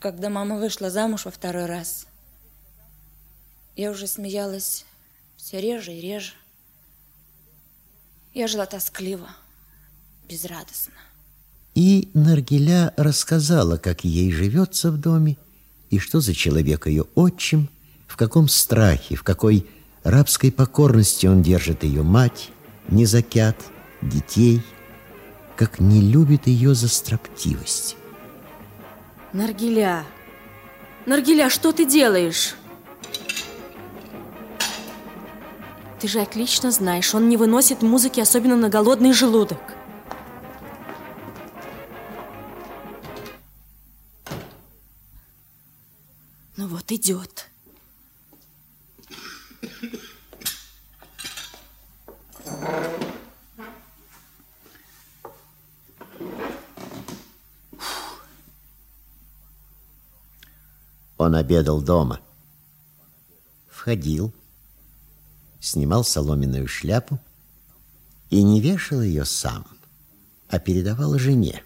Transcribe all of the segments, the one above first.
Когда мама вышла замуж во второй раз, я уже смеялась все реже и реже. Я жила тоскливо, безрадостно. И Наргиля рассказала, как ей живется в доме, и что за человек ее отчим, в каком страхе, в какой рабской покорности он держит ее мать, незакят, детей, как не любит ее за строптивость. Наргиля, Наргиля, что ты делаешь? Ты же отлично знаешь, он не выносит музыки, особенно на голодный желудок. Ну вот идет. Он обедал дома. Входил, снимал соломенную шляпу и не вешал ее сам, а передавал жене.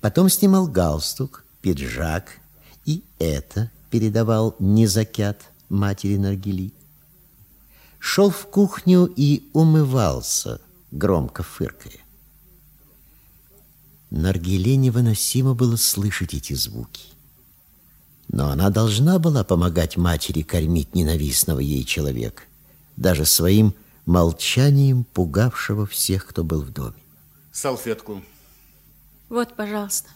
Потом снимал галстук, пиджак и это передавал Незакят матери Наргили. Шел в кухню и умывался, громко фыркая. Наргиле невыносимо было слышать эти звуки. Но она должна была помогать матери кормить ненавистного ей человека, даже своим молчанием пугавшего всех, кто был в доме. Салфетку. Вот, пожалуйста.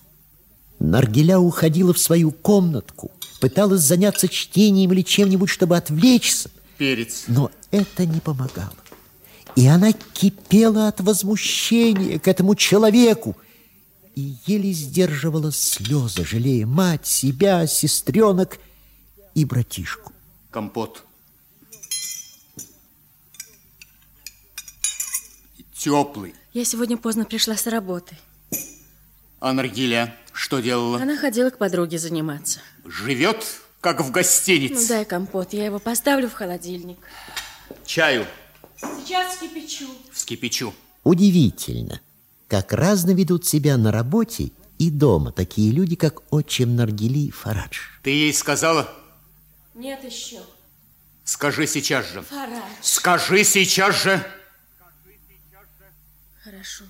Наргиля уходила в свою комнатку, пыталась заняться чтением или чем-нибудь, чтобы отвлечься. Перец. Но это не помогало. И она кипела от возмущения к этому человеку, и еле сдерживала слезы, жалея мать, себя, сестренок и братишку. Компот. Теплый. Я сегодня поздно пришла с работы. А Наргиля что делала? Она ходила к подруге заниматься. Живет, как в гостинице. Ну, дай компот, я его поставлю в холодильник. Чаю. Сейчас вскипячу. Вскипячу. Удивительно, как разно ведут себя на работе и дома такие люди, как отчим Наргили Фарадж. Ты ей сказала? Нет еще. Скажи сейчас же. Фарадж. Скажи сейчас же. Хорошо.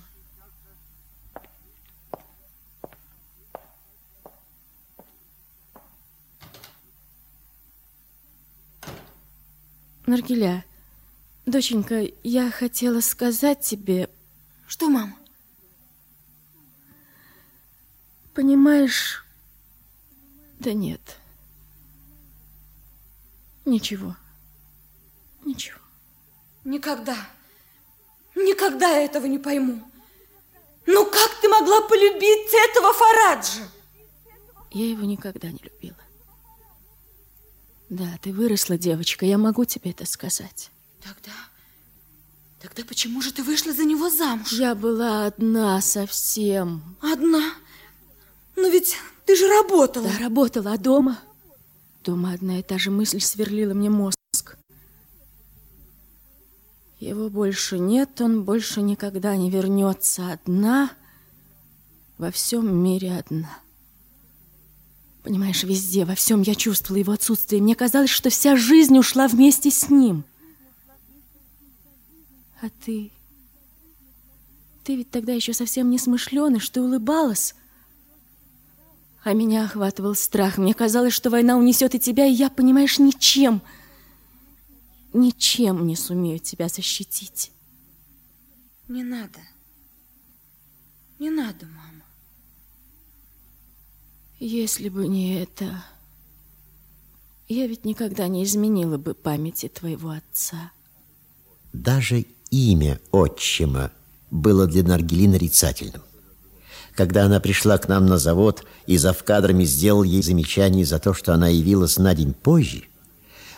Наргиля, доченька, я хотела сказать тебе... Что, мама? Понимаешь... Да нет. Ничего. Ничего. Никогда, никогда я этого не пойму. Ну как ты могла полюбить этого Фараджа? Я его никогда не любила. Да, ты выросла, девочка, я могу тебе это сказать. Тогда, тогда почему же ты вышла за него замуж? Я была одна совсем. Одна? Но ведь ты же работала. Да, работала, а дома? Дома одна и та же мысль сверлила мне мозг. Его больше нет, он больше никогда не вернется одна, во всем мире одна. Понимаешь, везде, во всем я чувствовала его отсутствие. Мне казалось, что вся жизнь ушла вместе с ним. А ты... Ты ведь тогда еще совсем не смышленый, что улыбалась. А меня охватывал страх. Мне казалось, что война унесет и тебя, и я, понимаешь, ничем, ничем не сумею тебя защитить. Не надо. Не надо, мама. Если бы не это, я ведь никогда не изменила бы памяти твоего отца. Даже имя отчима было для Наргили нарицательным. Когда она пришла к нам на завод и за вкадрами сделал ей замечание за то, что она явилась на день позже,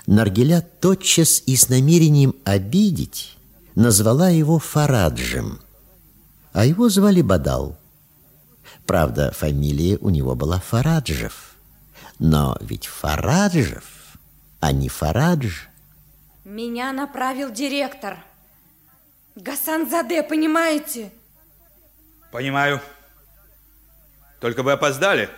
Наргиля тотчас и с намерением обидеть назвала его Фараджем, а его звали Бадал. Правда, фамилия у него была Фараджев. Но ведь Фараджев, а не Фарадж. Меня направил директор. Гасан Заде, понимаете? Понимаю. Только вы опоздали.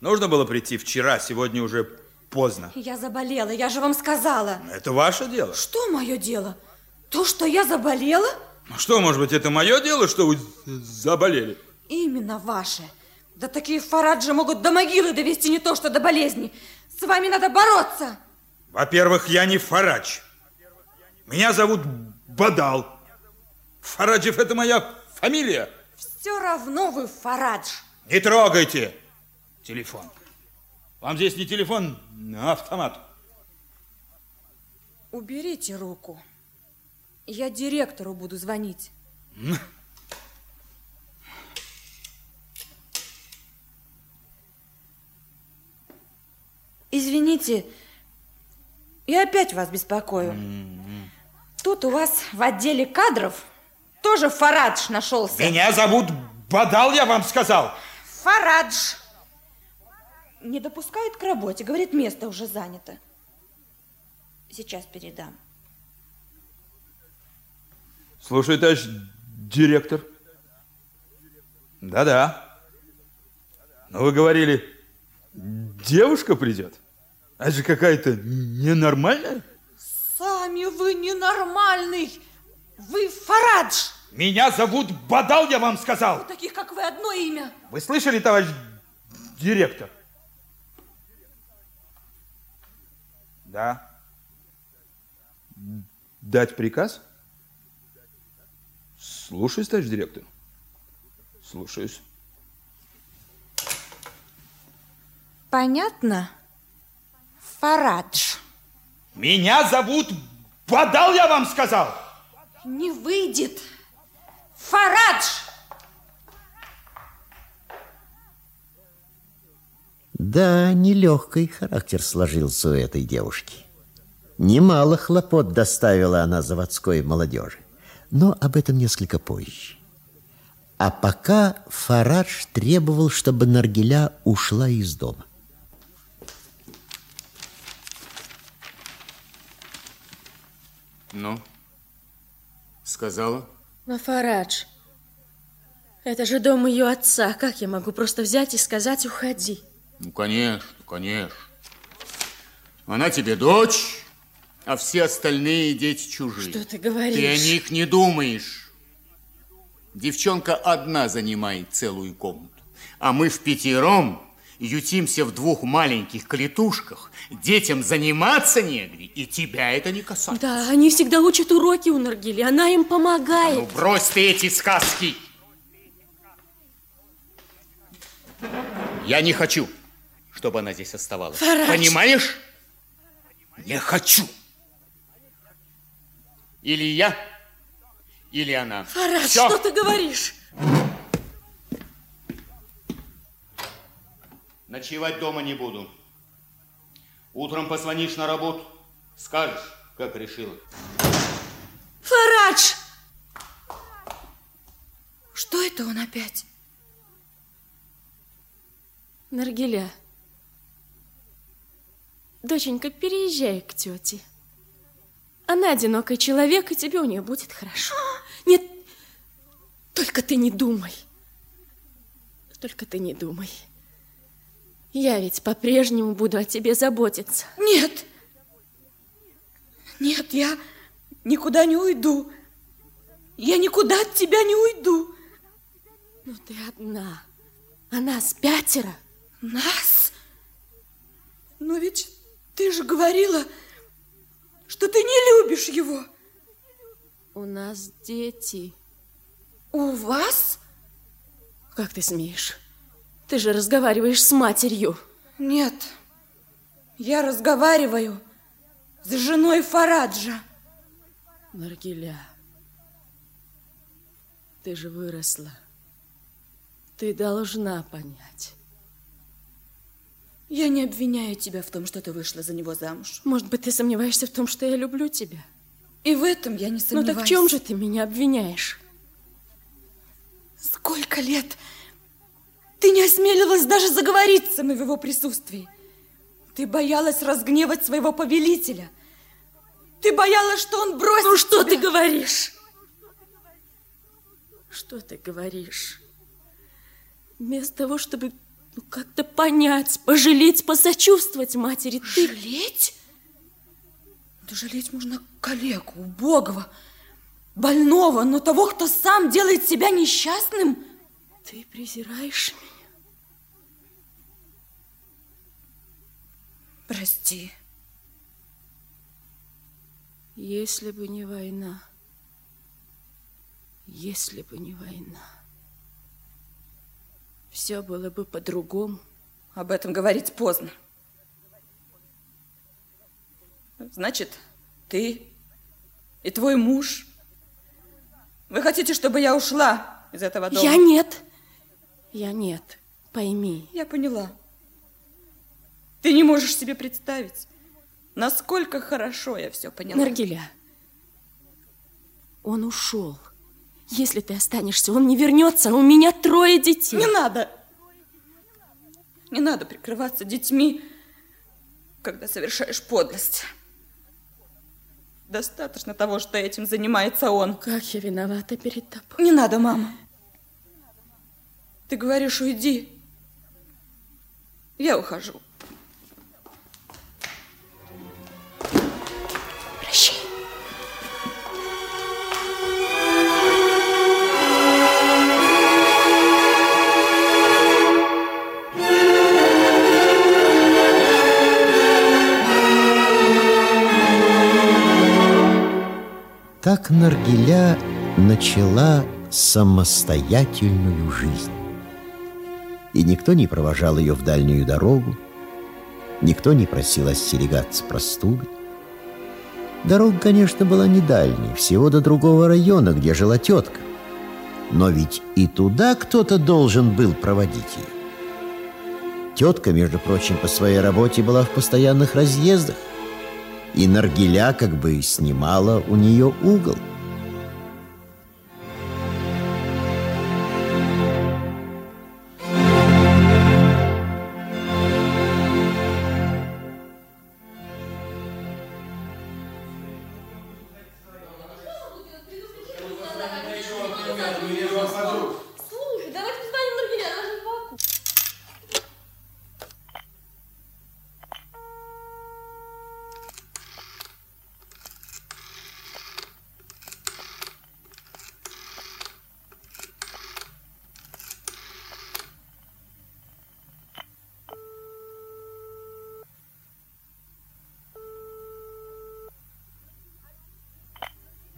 Нужно было прийти вчера, сегодня уже поздно. Я заболела, я же вам сказала. Это ваше дело. Что мое дело? То, что я заболела? Ну что, может быть, это мое дело, что вы заболели? Именно ваше. Да такие фараджи могут до могилы довести не то, что до болезни. С вами надо бороться. Во-первых, я не Фарадж. Меня зовут Бадал. Фараджев это моя фамилия. Все равно вы фарадж. Не трогайте телефон. Вам здесь не телефон, а автомат. Уберите руку. Я директору буду звонить. Извините, я опять вас беспокою. Тут у вас в отделе кадров тоже Фарадж нашелся. Меня зовут Бадал, я вам сказал. Фарадж. Не допускают к работе. Говорит, место уже занято. Сейчас передам. Слушай, товарищ директор. Да-да. Но вы говорили, девушка придет. А это же какая-то ненормальная. Сами вы ненормальный. Вы Фарадж. Меня зовут Бадал, я вам сказал. У таких, как вы, одно имя. Вы слышали, товарищ директор? Да. Дать приказ? Слушаюсь, товарищ директор. Слушаюсь. Понятно? Фарадж. Меня зовут Бадал, я вам сказал. Не выйдет. Фарадж! Да, нелегкий характер сложился у этой девушки. Немало хлопот доставила она заводской молодежи, но об этом несколько позже. А пока Фарадж требовал, чтобы Наргиля ушла из дома. Ну, сказала? Но, Фарадж, это же дом ее отца. Как я могу просто взять и сказать «уходи»? Ну, конечно, конечно. Она тебе дочь, а все остальные дети чужие. Что ты говоришь? Ты о них не думаешь. Девчонка одна занимает целую комнату, а мы в пятером ютимся в двух маленьких клетушках. Детям заниматься негде, и тебя это не касается. Да, они всегда учат уроки у Наргили, она им помогает. Ну, брось ты эти сказки. Я не хочу, чтобы она здесь оставалась. Фарадж. Понимаешь? Не хочу. Или я, или она. Фарадж, Всё. что ты говоришь? Ночевать дома не буду. Утром позвонишь на работу, скажешь, как решила. Фарадж! Что это он опять? Наргиля, доченька, переезжай к тете. Она одинокий человек, и тебе у нее будет хорошо. Нет, только ты не думай. Только ты не думай. Я ведь по-прежнему буду о тебе заботиться. Нет. Нет, я никуда не уйду. Я никуда от тебя не уйду. Но ты одна, а нас пятеро. Нас? Но ведь ты же говорила, что ты не любишь его. У нас дети. У вас? Как ты смеешь? Ты же разговариваешь с матерью. Нет. Я разговариваю с женой Фараджа. Наргиля, ты же выросла. Ты должна понять. Я не обвиняю тебя в том, что ты вышла за него замуж. Может быть, ты сомневаешься в том, что я люблю тебя? И в этом я не Ну сомневаюсь. так в чем же ты меня обвиняешь? Сколько лет ты не осмеливалась даже заговорить со мной в его присутствии. Ты боялась разгневать своего повелителя. Ты боялась, что он бросит Ну что тебя. ты говоришь? Что ты говоришь? Вместо того, чтобы Ну, как-то понять, пожалеть, посочувствовать матери. Ты... Жалеть? Да жалеть можно коллегу, убогого, больного, но того, кто сам делает себя несчастным. Ты презираешь меня? Прости. Если бы не война, если бы не война, все было бы по-другому. Об этом говорить поздно. Значит, ты и твой муж, вы хотите, чтобы я ушла из этого дома? Я нет. Я нет. Пойми. Я поняла. Ты не можешь себе представить, насколько хорошо я все поняла. Наргиля, он ушел. Если ты останешься, он не вернется. У меня трое детей. Не надо. Не надо прикрываться детьми, когда совершаешь подлость. Достаточно того, что этим занимается он. Как я виновата перед тобой. Не надо, мама. Ты говоришь, уйди. Я ухожу. Так Наргиля начала самостоятельную жизнь. И никто не провожал ее в дальнюю дорогу, никто не просил остерегаться простуды. Дорога, конечно, была не дальней, всего до другого района, где жила тетка. Но ведь и туда кто-то должен был проводить ее. Тетка, между прочим, по своей работе была в постоянных разъездах и Наргиля как бы снимала у нее угол.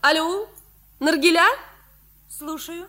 Алло, Наргиля? Слушаю.